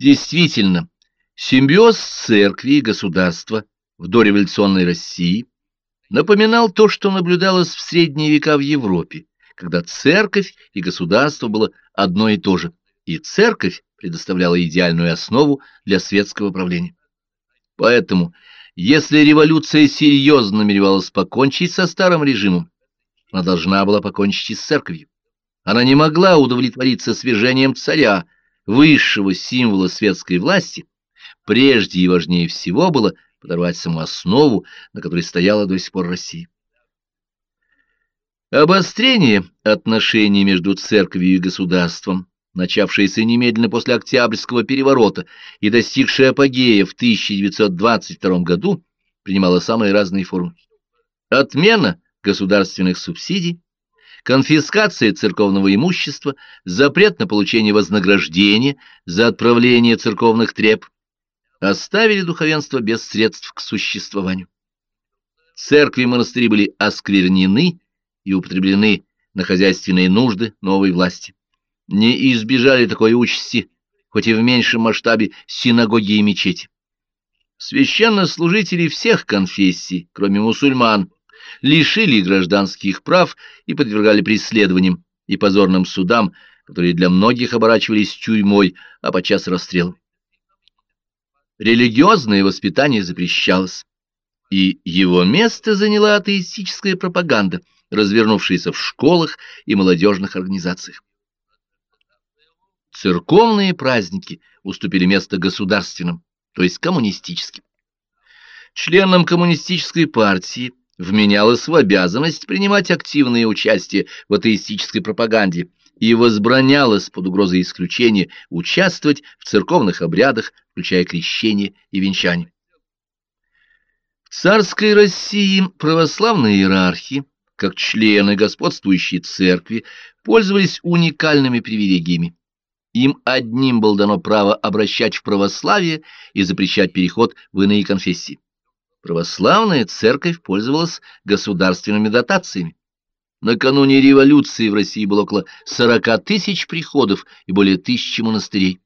Действительно, симбиоз церкви и государства в дореволюционной России напоминал то, что наблюдалось в средние века в Европе, когда церковь и государство было одно и то же, и церковь предоставляла идеальную основу для светского правления. Поэтому, если революция серьезно намеревалась покончить со старым режимом, она должна была покончить и с церковью. Она не могла удовлетвориться свержением царя, высшего символа светской власти, прежде и важнее всего было подорвать саму основу, на которой стояла до сих пор Россия. Обострение отношений между церковью и государством, начавшееся немедленно после Октябрьского переворота и достигшее апогея в 1922 году, принимало самые разные формы. Отмена государственных субсидий, конфискация церковного имущества, запрет на получение вознаграждения за отправление церковных треб, оставили духовенство без средств к существованию. Церкви и монастыри были осквернены и употреблены на хозяйственные нужды новой власти. Не избежали такой участи, хоть и в меньшем масштабе, синагоги и мечети. Священнослужители всех конфессий, кроме мусульман, лишили гражданских прав и подвергали преследованиям и позорным судам, которые для многих оборачивались тюрьмой, а подчас расстрелом. Религиозное воспитание запрещалось, и его место заняла атеистическая пропаганда, развернувшаяся в школах и молодежных организациях. Церковные праздники уступили место государственным, то есть коммунистическим. Членам коммунистической партии вменялось в обязанность принимать активное участие в атеистической пропаганде и возбранялось под угрозой исключения участвовать в церковных обрядах, включая крещение и венчание. В царской России православные иерархи, как члены господствующей церкви, пользовались уникальными привилегиями. Им одним было дано право обращать в православие и запрещать переход в иные конфессии православная церковь пользовалась государственными дотациями. Накануне революции в России было около 40 тысяч приходов и более тысячи монастырей.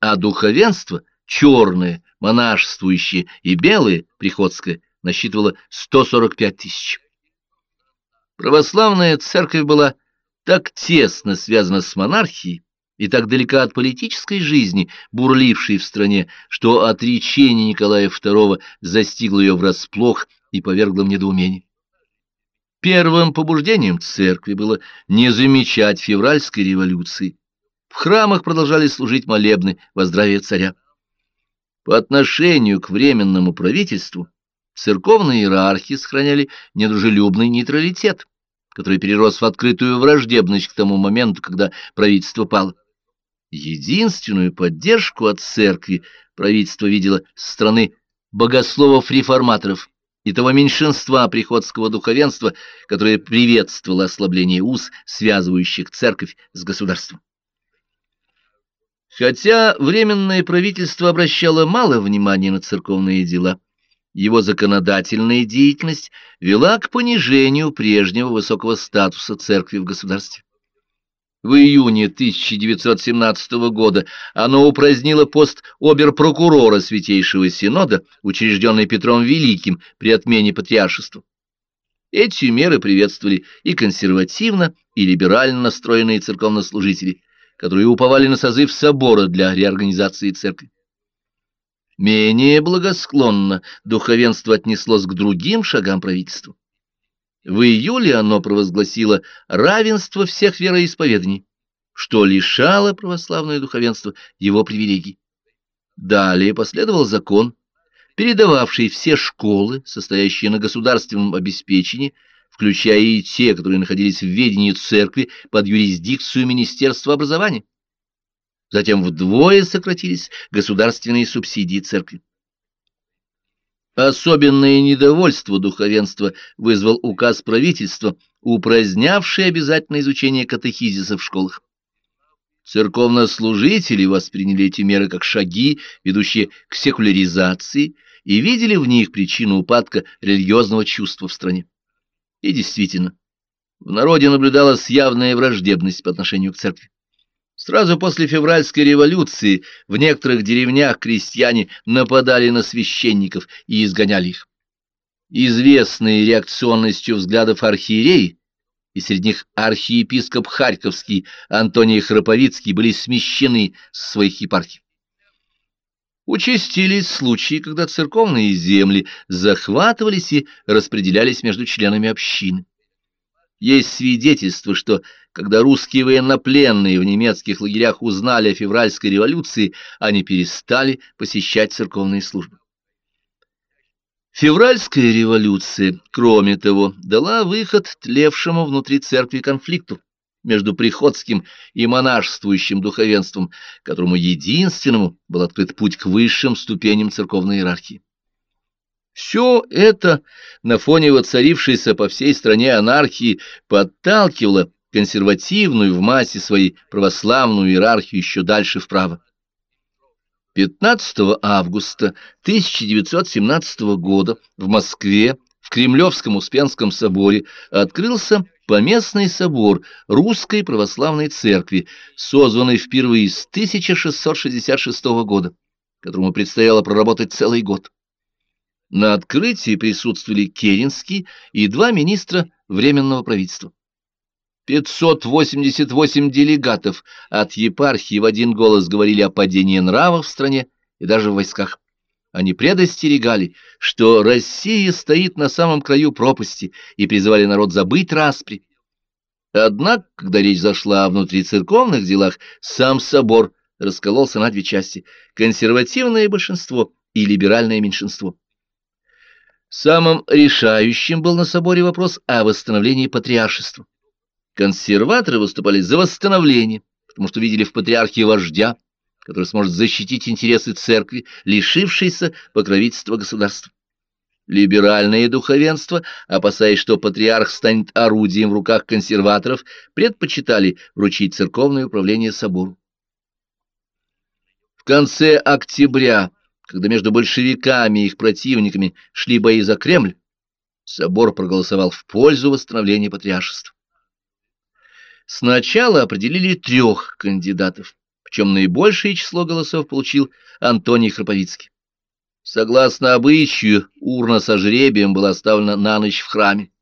А духовенство, черное, монашествующее и белое, приходское, насчитывало 145 тысяч. Православная церковь была так тесно связана с монархией, и так далека от политической жизни, бурлившей в стране, что отречение Николая II застигло ее врасплох и повергло в недоумение. Первым побуждением церкви было не замечать февральской революции. В храмах продолжали служить молебны во здравие царя. По отношению к временному правительству церковные иерархи сохраняли недружелюбный нейтралитет, который перерос в открытую враждебность к тому моменту, когда правительство пало. Единственную поддержку от церкви правительство видело со стороны богословов-реформаторов и того меньшинства приходского духовенства, которое приветствовало ослабление уз, связывающих церковь с государством. Хотя Временное правительство обращало мало внимания на церковные дела, его законодательная деятельность вела к понижению прежнего высокого статуса церкви в государстве. В июне 1917 года оно упразднило пост оберпрокурора Святейшего Синода, учрежденный Петром Великим при отмене патриаршества. Эти меры приветствовали и консервативно, и либерально настроенные церковнослужители, которые уповали на созыв собора для реорганизации церкви. Менее благосклонно духовенство отнеслось к другим шагам правительства. В июле оно провозгласило равенство всех вероисповеданий, что лишало православное духовенство его привилегий. Далее последовал закон, передававший все школы, состоящие на государственном обеспечении, включая и те, которые находились в ведении церкви под юрисдикцию Министерства образования. Затем вдвое сократились государственные субсидии церкви. Особенное недовольство духовенства вызвал указ правительства, упразднявший обязательное изучение катехизиса в школах. Церковнослужители восприняли эти меры как шаги, ведущие к секуляризации, и видели в них причину упадка религиозного чувства в стране. И действительно, в народе наблюдалась явная враждебность по отношению к церкви. Сразу после февральской революции в некоторых деревнях крестьяне нападали на священников и изгоняли их. Известные реакционностью взглядов архиереи, и среди них архиепископ Харьковский Антоний Храповицкий были смещены с своих епархий. Участились случаи, когда церковные земли захватывались и распределялись между членами общины. Есть свидетельство, что, когда русские военнопленные в немецких лагерях узнали о февральской революции, они перестали посещать церковные службы. Февральская революция, кроме того, дала выход тлевшему внутри церкви конфликту между приходским и монашествующим духовенством, которому единственному был открыт путь к высшим ступеням церковной иерархии. Все это на фоне воцарившейся по всей стране анархии подталкивало консервативную в массе своей православную иерархию еще дальше вправо. 15 августа 1917 года в Москве в Кремлевском Успенском соборе открылся поместный собор Русской Православной Церкви, созванный впервые с 1666 года, которому предстояло проработать целый год. На открытии присутствовали Керенский и два министра Временного правительства. 588 делегатов от епархии в один голос говорили о падении нравов в стране и даже в войсках. Они предостерегали, что Россия стоит на самом краю пропасти и призывали народ забыть распри. Однако, когда речь зашла о внутрицерковных делах, сам собор раскололся на две части – консервативное большинство и либеральное меньшинство. Самым решающим был на соборе вопрос о восстановлении патриаршества. Консерваторы выступали за восстановление, потому что видели в патриархии вождя, который сможет защитить интересы церкви, лишившейся покровительства государства. Либеральное духовенство, опасаясь, что патриарх станет орудием в руках консерваторов, предпочитали вручить церковное управление собору. В конце октября когда между большевиками и их противниками шли бои за Кремль, собор проголосовал в пользу восстановления патриаршества. Сначала определили трех кандидатов, причем наибольшее число голосов получил Антоний Храповицкий. Согласно обычаю, урна со жребием была оставлена на ночь в храме.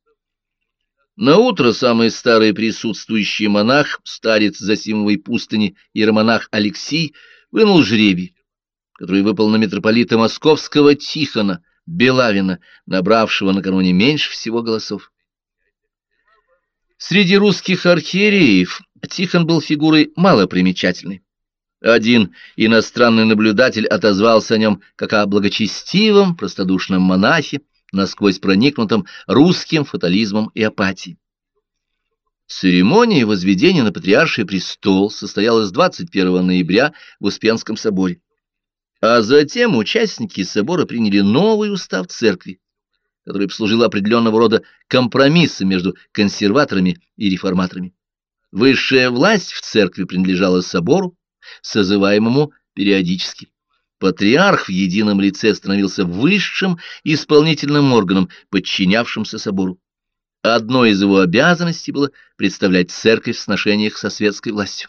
На утро самый старый присутствующий монах, старец Засимовой пустыни, иеромонах Алексий, вынул жребий который выпал на митрополита московского Тихона, Белавина, набравшего накануне меньше всего голосов. Среди русских архиереев Тихон был фигурой малопримечательной. Один иностранный наблюдатель отозвался о нем как о благочестивом, простодушном монахе, насквозь проникнутом русским фатализмом и апатией. Церемония возведения на патриарший престол состоялась 21 ноября в Успенском соборе. А затем участники собора приняли новый устав церкви, который послужил определенного рода компромиссом между консерваторами и реформаторами. Высшая власть в церкви принадлежала собору, созываемому периодически. Патриарх в едином лице становился высшим исполнительным органом, подчинявшимся собору. Одной из его обязанностей было представлять церковь в сношениях со светской властью.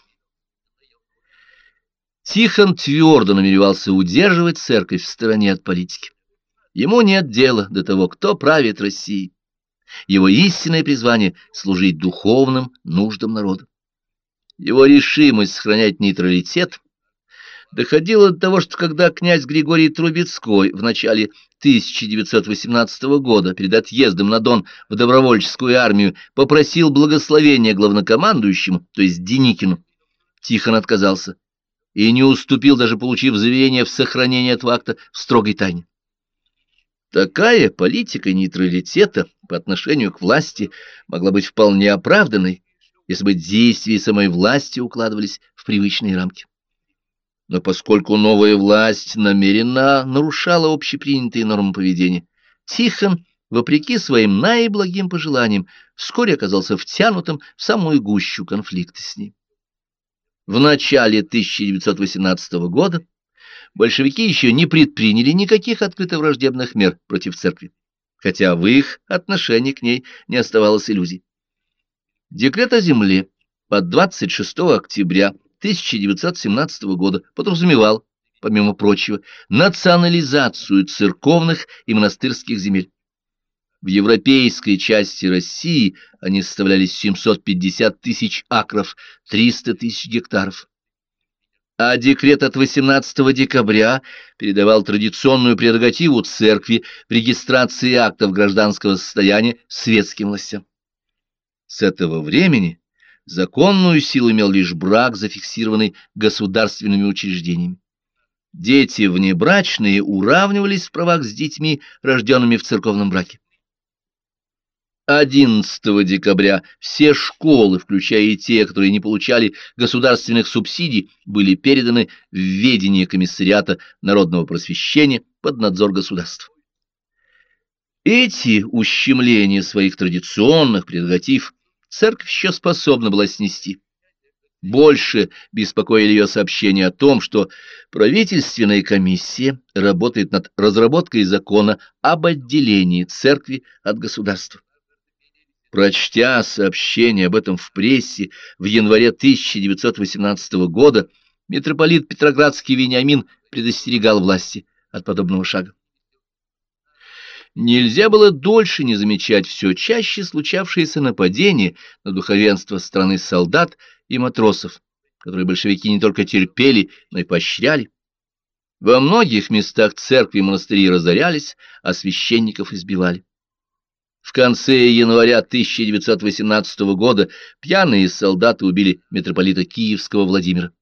Тихон твердо намеревался удерживать церковь в стороне от политики. Ему нет дела до того, кто правит Россией. Его истинное призвание — служить духовным нуждам народа. Его решимость сохранять нейтралитет доходила до того, что когда князь Григорий Трубецкой в начале 1918 года перед отъездом на Дон в добровольческую армию попросил благословения главнокомандующему, то есть Деникину, Тихон отказался и не уступил, даже получив заверение в сохранении этого акта в строгой тайне. Такая политика нейтралитета по отношению к власти могла быть вполне оправданной, если бы действия самой власти укладывались в привычные рамки. Но поскольку новая власть намеренно нарушала общепринятые нормы поведения, Тихон, вопреки своим наиблагим пожеланиям, вскоре оказался втянутым в самую гущу конфликта с ним. В начале 1918 года большевики еще не предприняли никаких открыто враждебных мер против церкви, хотя в их отношении к ней не оставалось иллюзий. Декрет о земле от 26 октября 1917 года подразумевал, помимо прочего, национализацию церковных и монастырских земель. В европейской части России они составляли 750 тысяч акров, 300 тысяч гектаров. А декрет от 18 декабря передавал традиционную прерогативу церкви в регистрации актов гражданского состояния светским властям. С этого времени законную силу имел лишь брак, зафиксированный государственными учреждениями. Дети внебрачные уравнивались в правах с детьми, рожденными в церковном браке. 11 декабря все школы, включая и те, которые не получали государственных субсидий, были переданы в ведение комиссариата народного просвещения под надзор государства. Эти ущемления своих традиционных прерогатив церковь еще способна была снести. Больше беспокоили ее сообщения о том, что правительственная комиссия работает над разработкой закона об отделении церкви от государства. Прочтя сообщение об этом в прессе в январе 1918 года, митрополит Петроградский Вениамин предостерегал власти от подобного шага. Нельзя было дольше не замечать все чаще случавшиеся нападения на духовенство страны солдат и матросов, которые большевики не только терпели, но и поощряли. Во многих местах церкви и монастыри разорялись, а священников избивали. В конце января 1918 года пьяные солдаты убили митрополита Киевского Владимира.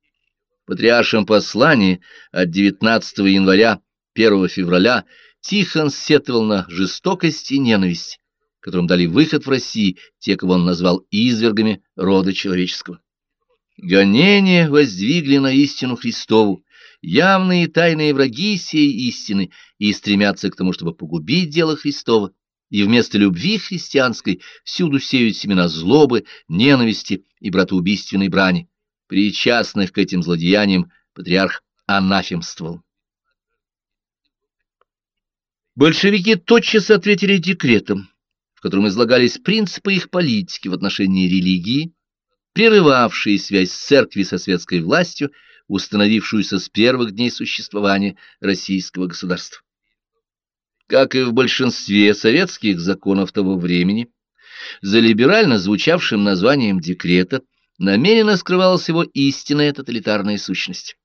В патриаршем послании от 19 января 1 февраля Тихон сетовал на жестокость и ненависть, которым дали выход в России те, кого он назвал извергами рода человеческого. Гонения воздвигли на истину Христову, явные тайные враги сей истины и стремятся к тому, чтобы погубить дело Христова и вместо любви христианской всюду сеют семена злобы, ненависти и братоубийственной брани. Причастных к этим злодеяниям патриарх анафемствовал. Большевики тотчас ответили декретом, в котором излагались принципы их политики в отношении религии, прерывавшие связь церкви со светской властью, установившуюся с первых дней существования российского государства. Как и в большинстве советских законов того времени, за либерально звучавшим названием декрета намеренно скрывалась его истинная тоталитарная сущность.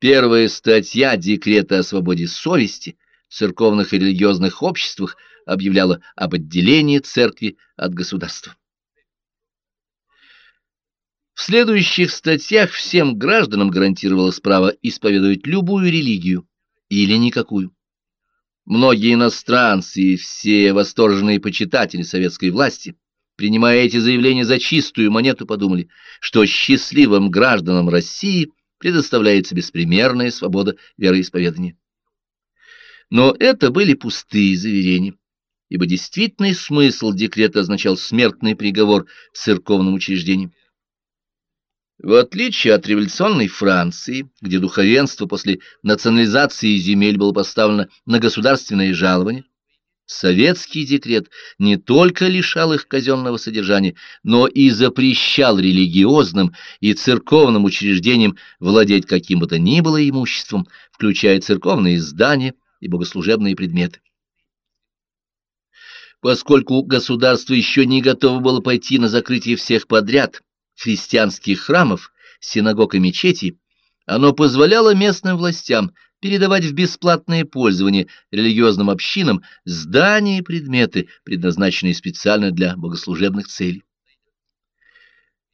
Первая статья декрета о свободе совести в церковных и религиозных обществах объявляла об отделении церкви от государства. В следующих статьях всем гражданам гарантировалось право исповедовать любую религию или никакую. Многие иностранцы и все восторженные почитатели советской власти, принимая эти заявления за чистую монету, подумали, что счастливым гражданам России предоставляется беспримерная свобода вероисповедания. Но это были пустые заверения, ибо действительный смысл декрета означал смертный приговор церковным учреждениям. В отличие от революционной Франции, где духовенство после национализации земель было поставлено на государственное жалование, советский декрет не только лишал их казенного содержания, но и запрещал религиозным и церковным учреждениям владеть каким бы то ни было имуществом, включая церковные здания и богослужебные предметы. Поскольку государство еще не готово было пойти на закрытие всех подряд, христианских храмов, синагог и мечетей, оно позволяло местным властям передавать в бесплатное пользование религиозным общинам здания и предметы, предназначенные специально для богослужебных целей.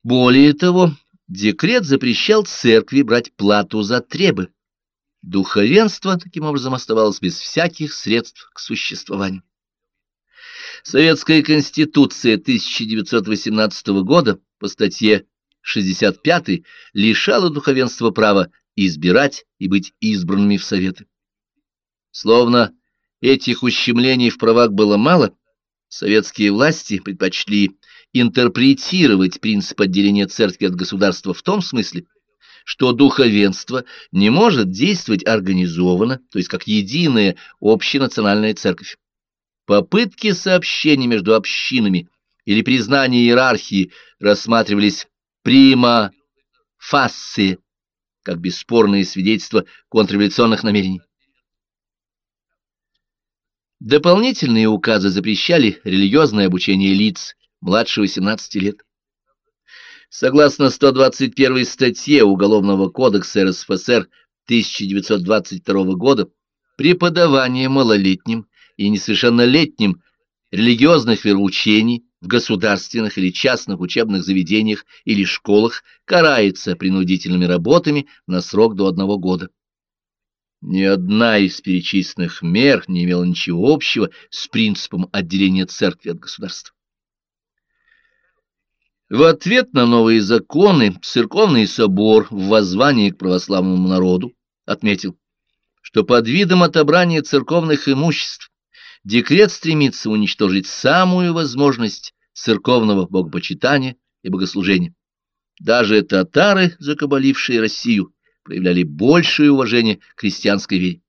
Более того, декрет запрещал церкви брать плату за требы. Духовенство таким образом оставалось без всяких средств к существованию. Советская конституция 1918 года по статье 65 лишала духовенства права избирать и быть избранными в Советы. Словно этих ущемлений в правах было мало, советские власти предпочли интерпретировать принцип отделения церкви от государства в том смысле, что духовенство не может действовать организованно, то есть как единая общенациональная церковь. Попытки сообщения между общинами или признание иерархии рассматривались прима фасции, как бесспорное свидетельство контрреволюционных намерений. Дополнительные указы запрещали религиозное обучение лиц младше 18 лет. Согласно 121 статье Уголовного кодекса РСФСР 1922 года, преподавание малолетним и несовершеннолетним религиозных вероучений в государственных или частных учебных заведениях или школах карается принудительными работами на срок до одного года. Ни одна из перечисленных мер не имела ничего общего с принципом отделения церкви от государства. В ответ на новые законы церковный собор в воззвании к православному народу отметил, что под видом отобрания церковных имуществ декрет стремится уничтожить самую возможность церковного богопочитания и богослужения. Даже татары, закабалившие Россию, проявляли большее уважение к христианской вере.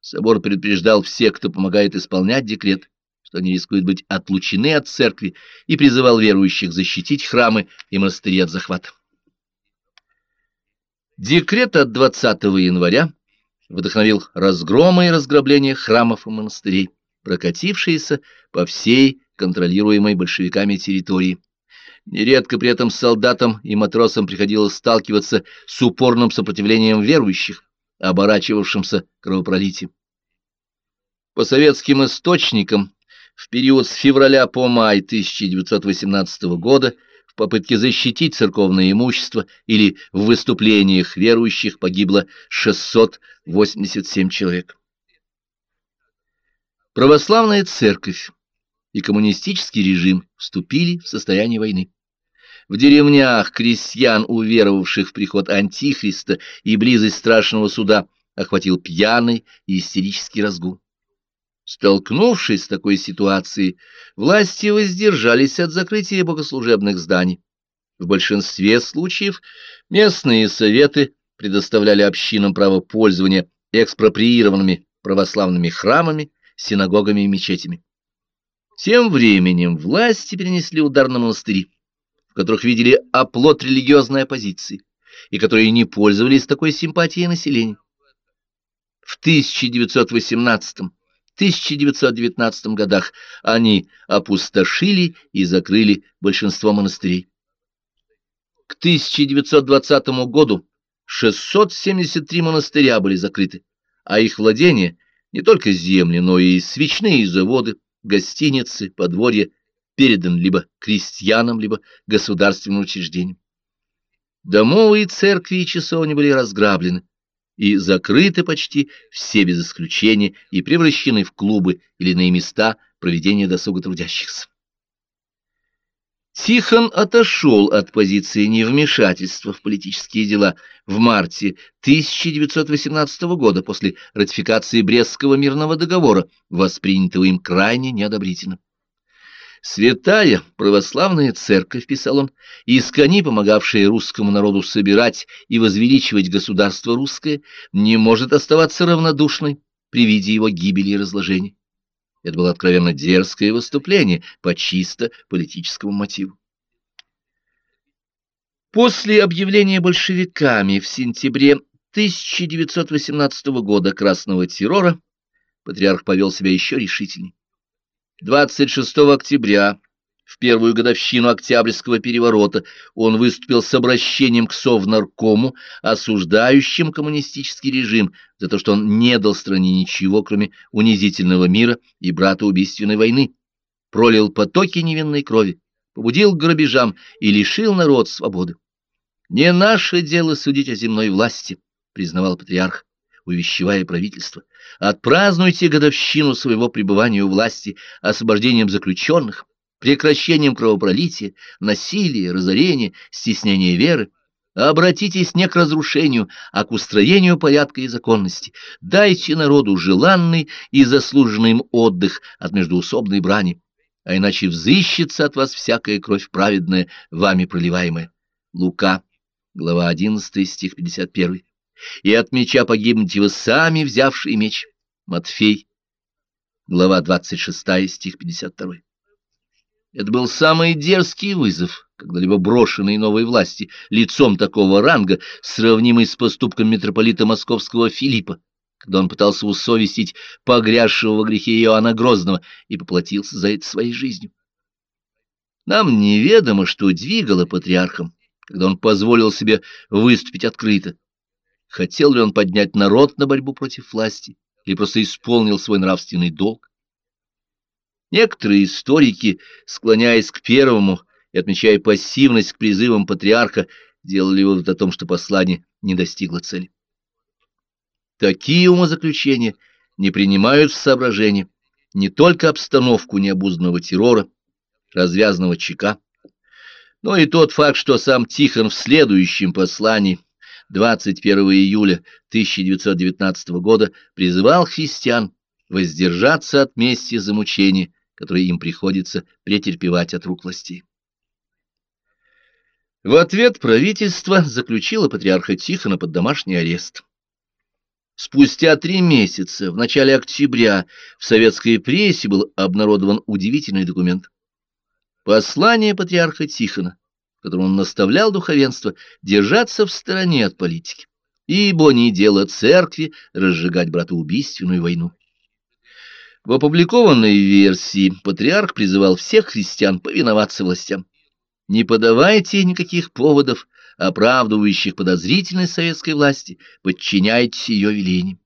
Собор предупреждал всех, кто помогает исполнять декрет, что они рискуют быть отлучены от церкви, и призывал верующих защитить храмы и монастыри от захвата. Декрет от 20 января вдохновил разгромы и разграбления храмов и монастырей, прокатившиеся по всей контролируемой большевиками территории. Нередко при этом солдатам и матросам приходилось сталкиваться с упорным сопротивлением верующих, оборачивавшимся кровопролитием. По советским источникам, в период с февраля по май 1918 года в попытке защитить церковное имущество или в выступлениях верующих погибло 687 человек. Православная церковь и коммунистический режим вступили в состояние войны. В деревнях крестьян, уверовавших в приход Антихриста и близость страшного суда, охватил пьяный и истерический разгул. Столкнувшись с такой ситуацией, власти воздержались от закрытия богослужебных зданий. В большинстве случаев местные советы предоставляли общинам право пользования экспроприированными православными храмами, синагогами и мечетями. Тем временем власти перенесли удар на монастыри которых видели оплот религиозной оппозиции и которые не пользовались такой симпатией населения. В 1918-1919 годах они опустошили и закрыли большинство монастырей. К 1920 году 673 монастыря были закрыты, а их владения не только земли, но и свечные заводы, гостиницы, подворья передан либо крестьянам, либо государственным учреждениям. Домовые церкви и часовни были разграблены и закрыты почти все без исключения и превращены в клубы или иные места проведения досуга трудящихся. Тихон отошел от позиции невмешательства в политические дела в марте 1918 года после ратификации Брестского мирного договора, воспринятого им крайне неодобрительно. Святая православная церковь, писал он, искони помогавшая русскому народу собирать и возвеличивать государство русское, не может оставаться равнодушной при виде его гибели и разложения. Это было откровенно дерзкое выступление по чисто политическому мотиву. После объявления большевиками в сентябре 1918 года красного террора патриарх повел себя еще решительней. 26 октября, в первую годовщину Октябрьского переворота, он выступил с обращением к Совнаркому, осуждающим коммунистический режим за то, что он не дал стране ничего, кроме унизительного мира и братоубийственной войны, пролил потоки невинной крови, побудил к грабежам и лишил народ свободы. «Не наше дело судить о земной власти», — признавал патриарх увещевая правительство. Отпразднуйте годовщину своего пребывания у власти освобождением заключенных, прекращением кровопролития, насилия, разорения, стеснения веры. Обратитесь не к разрушению, а к устроению порядка и законности. Дайте народу желанный и заслуженный им отдых от междуусобной брани, а иначе взыщется от вас всякая кровь праведная, вами проливаемая. Лука, глава 11, стих 51 и от меча погибнете вы сами, взявшие меч. Матфей, глава 26, стих 52. Это был самый дерзкий вызов, когда-либо брошенной новой власти, лицом такого ранга, сравнимый с поступком митрополита московского Филиппа, когда он пытался усовестить погрязшего во грехе Иоанна Грозного и поплатился за это своей жизнью. Нам неведомо, что двигало патриархом, когда он позволил себе выступить открыто. Хотел ли он поднять народ на борьбу против власти, или просто исполнил свой нравственный долг? Некоторые историки, склоняясь к первому и отмечая пассивность к призывам патриарха, делали вывод о том, что послание не достигло цели. Такие умозаключения не принимают в соображение не только обстановку необузданного террора, развязанного ЧК, но и тот факт, что сам Тихон в следующем послании 21 июля 1919 года призывал христиан воздержаться от мести за мучения, которые им приходится претерпевать от рук властей. В ответ правительство заключило патриарха Тихона под домашний арест. Спустя три месяца, в начале октября, в советской прессе был обнародован удивительный документ. Послание патриарха Тихона, в котором он наставлял духовенство держаться в стороне от политики, ибо не дело церкви разжигать братоубийственную войну. В опубликованной версии патриарх призывал всех христиан повиноваться властям. Не подавайте никаких поводов, оправдывающих подозрительность советской власти, подчиняйтесь ее велениям.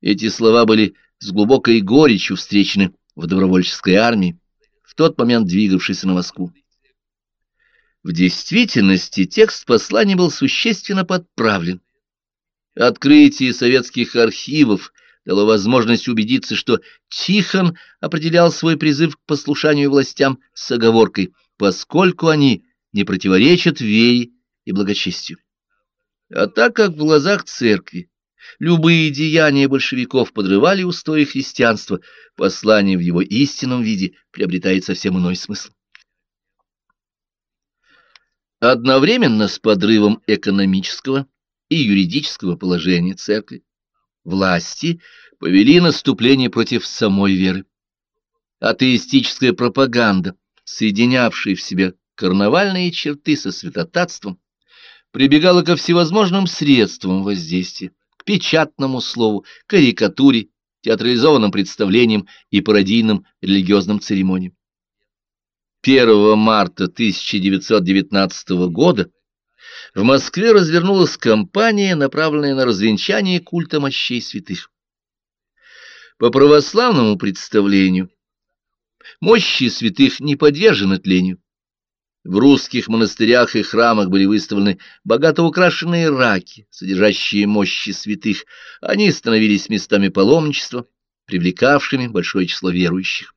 Эти слова были с глубокой горечью встречены в добровольческой армии, в тот момент двигавшейся на Москву. В действительности текст послания был существенно подправлен. Открытие советских архивов дало возможность убедиться, что Тихон определял свой призыв к послушанию властям с оговоркой, поскольку они не противоречат вере и благочестию. А так как в глазах церкви любые деяния большевиков подрывали устои христианства, послание в его истинном виде приобретает совсем иной смысл. Одновременно с подрывом экономического и юридического положения церкви власти повели наступление против самой веры. Атеистическая пропаганда, соединявшая в себе карнавальные черты со святотатством, прибегала ко всевозможным средствам воздействия, к печатному слову, карикатуре, театрализованным представлениям и пародийным религиозным церемониям. 1 марта 1919 года в Москве развернулась кампания, направленная на развенчание культа мощей святых. По православному представлению, мощи святых не подвержены тлению. В русских монастырях и храмах были выставлены богато украшенные раки, содержащие мощи святых. Они становились местами паломничества, привлекавшими большое число верующих.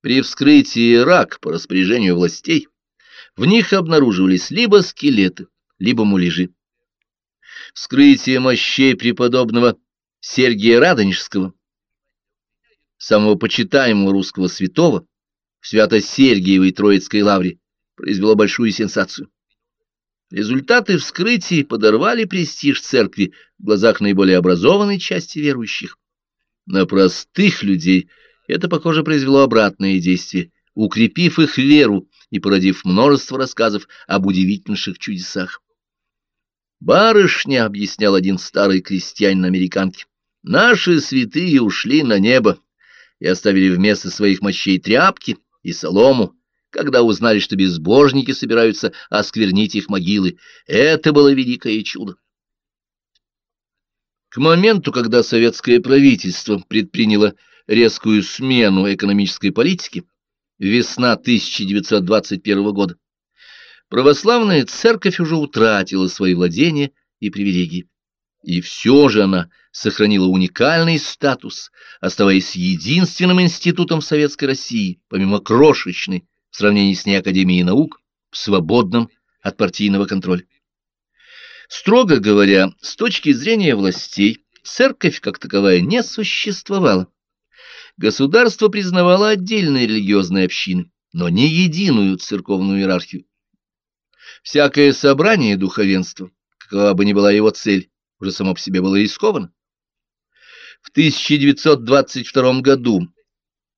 При вскрытии рак по распоряжению властей в них обнаруживались либо скелеты, либо муляжи. Вскрытие мощей преподобного Сергия Радонежского, самого почитаемого русского святого, в Свято-Сергиевой Троицкой лавре, произвело большую сенсацию. Результаты вскрытий подорвали престиж церкви в глазах наиболее образованной части верующих. На простых людей это, похоже, произвело обратное действие, укрепив их веру и породив множество рассказов об удивительнейших чудесах. «Барышня», — объяснял один старый крестьянин-американке, — «наши святые ушли на небо и оставили вместо своих мощей тряпки и солому, когда узнали, что безбожники собираются осквернить их могилы. Это было великое чудо. К моменту, когда советское правительство предприняло резкую смену экономической политики, весна 1921 года, православная церковь уже утратила свои владения и привилегии. И все же она сохранила уникальный статус, оставаясь единственным институтом Советской России, помимо крошечной в сравнении с ней Академией наук, свободным от партийного контроля. Строго говоря, с точки зрения властей, церковь как таковая не существовала. Государство признавало отдельные религиозные общины, но не единую церковную иерархию. Всякое собрание духовенства, какова бы ни была его цель, уже само по себе было рисковано. В 1922 году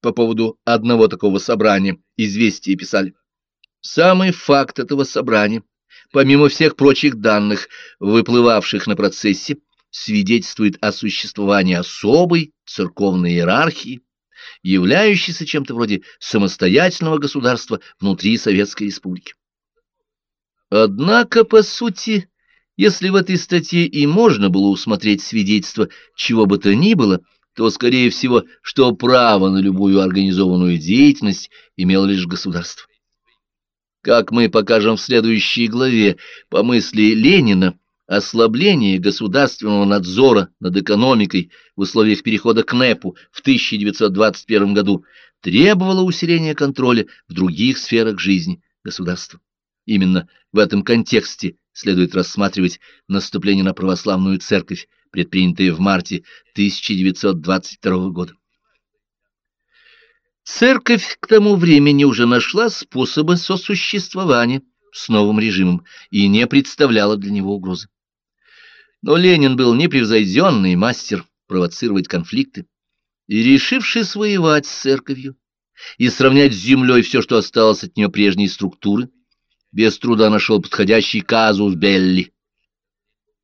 по поводу одного такого собрания известия писали. Самый факт этого собрания, помимо всех прочих данных, выплывавших на процессе, свидетельствует о существовании особой церковной иерархии, являющейся чем-то вроде самостоятельного государства внутри Советской Республики. Однако, по сути, если в этой статье и можно было усмотреть свидетельство чего бы то ни было, то, скорее всего, что право на любую организованную деятельность имело лишь государство. Как мы покажем в следующей главе, по мысли Ленина, ослабление государственного надзора над экономикой в условиях перехода к НЭПу в 1921 году требовало усиления контроля в других сферах жизни государства. Именно в этом контексте следует рассматривать наступление на православную церковь, предпринятое в марте 1922 года. Церковь к тому времени уже нашла способы сосуществования с новым режимом и не представляла для него угрозы. Но Ленин был непревзойденный мастер провоцировать конфликты, и, решивший своевать с церковью и сравнять с землей все, что осталось от нее прежней структуры, без труда нашел подходящий казус Белли.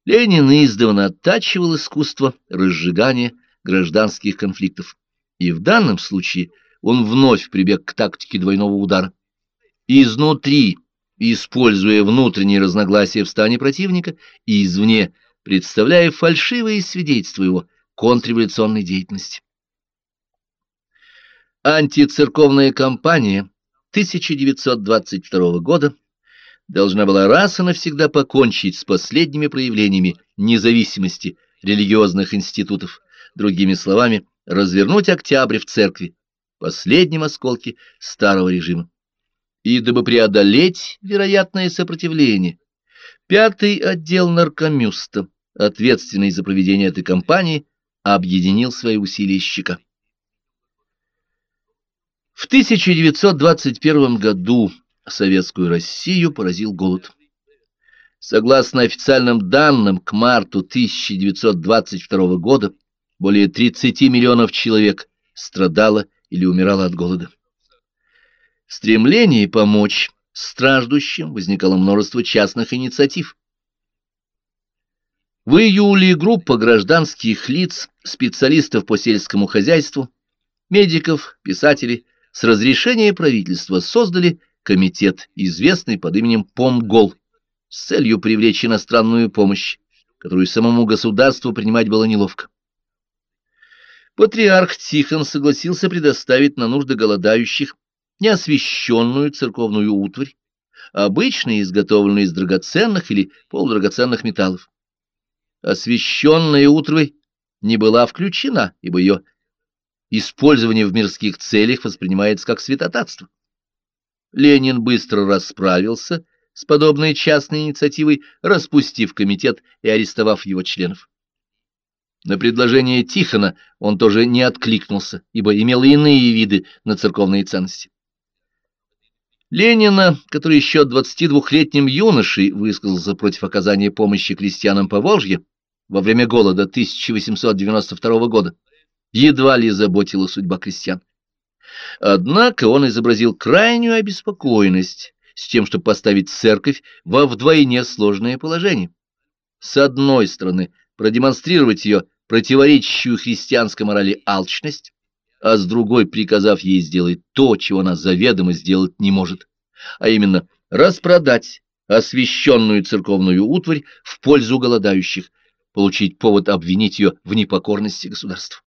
Ленин издавна оттачивал искусство разжигания гражданских конфликтов, и в данном случае он вновь прибег к тактике двойного удара. Изнутри, используя внутренние разногласия в стане противника, и извне, представляя фальшивые свидетельства его контрреволюционной деятельности. Антицерковная кампания 1922 года должна была раз и навсегда покончить с последними проявлениями независимости религиозных институтов, другими словами, развернуть октябрь в церкви, последнем осколке старого режима. И дабы преодолеть вероятное сопротивление, пятый отдел наркомюста, ответственный за проведение этой кампании, объединил свои усилия щека. В 1921 году советскую Россию поразил голод. Согласно официальным данным, к марту 1922 года более 30 миллионов человек страдало или умирало от голода. В стремлении помочь страждущим возникало множество частных инициатив. В июле группа гражданских лиц, специалистов по сельскому хозяйству, медиков, писателей с разрешения правительства создали комитет, известный под именем Помгол, с целью привлечь иностранную помощь, которую самому государству принимать было неловко. Патриарх Тихон согласился предоставить на нужды голодающих неосвященную церковную утварь, обычно изготовленную из драгоценных или полудрагоценных металлов. Освященная утварь не была включена, ибо ее использование в мирских целях воспринимается как святотатство. Ленин быстро расправился с подобной частной инициативой, распустив комитет и арестовав его членов. На предложение Тихона он тоже не откликнулся, ибо имел иные виды на церковные ценности. Ленина, который еще 22-летним юношей высказался против оказания помощи крестьянам по Волжье во время голода 1892 года, едва ли заботила судьба крестьян. Однако он изобразил крайнюю обеспокоенность с тем, чтобы поставить церковь во вдвойне сложное положение. С одной стороны, продемонстрировать ее противоречащую христианской морали алчность, а с другой приказав ей сделать то, чего она заведомо сделать не может, а именно распродать освященную церковную утварь в пользу голодающих, получить повод обвинить ее в непокорности государства.